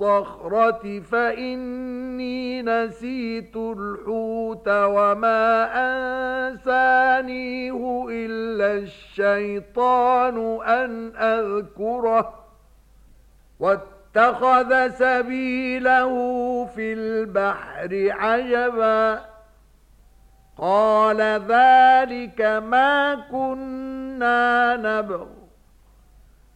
الصخرة فإني نسيت الحوت وما أنسانيه إلا الشيطان أن أذكره واتخذ سبيله في البحر عجبا قال ذلك ما كنا نبغ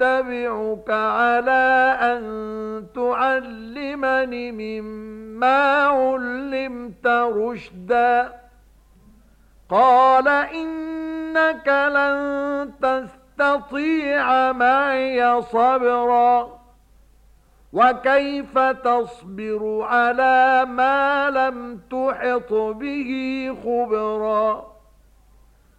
أتبعك على أن تُعَلِّمَنِ مما علمت رشدا. قال إنك لن تستطيع معي صبرا. وكيف تصبر على ما لم تحط به خبرا؟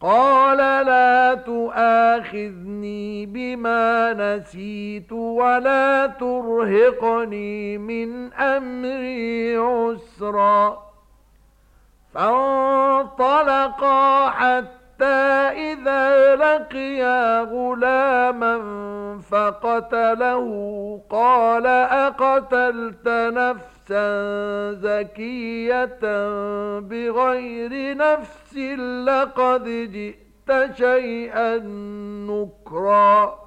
قال لا تؤاخذني بما نسيت ولا ترهقني من أمري عسرا. فانطلقا حتى حتى إذا لَقِيَ غلاما فقتله قال أقتلت نفسا زكية بغير نفس لقد جئت شيئا نكرا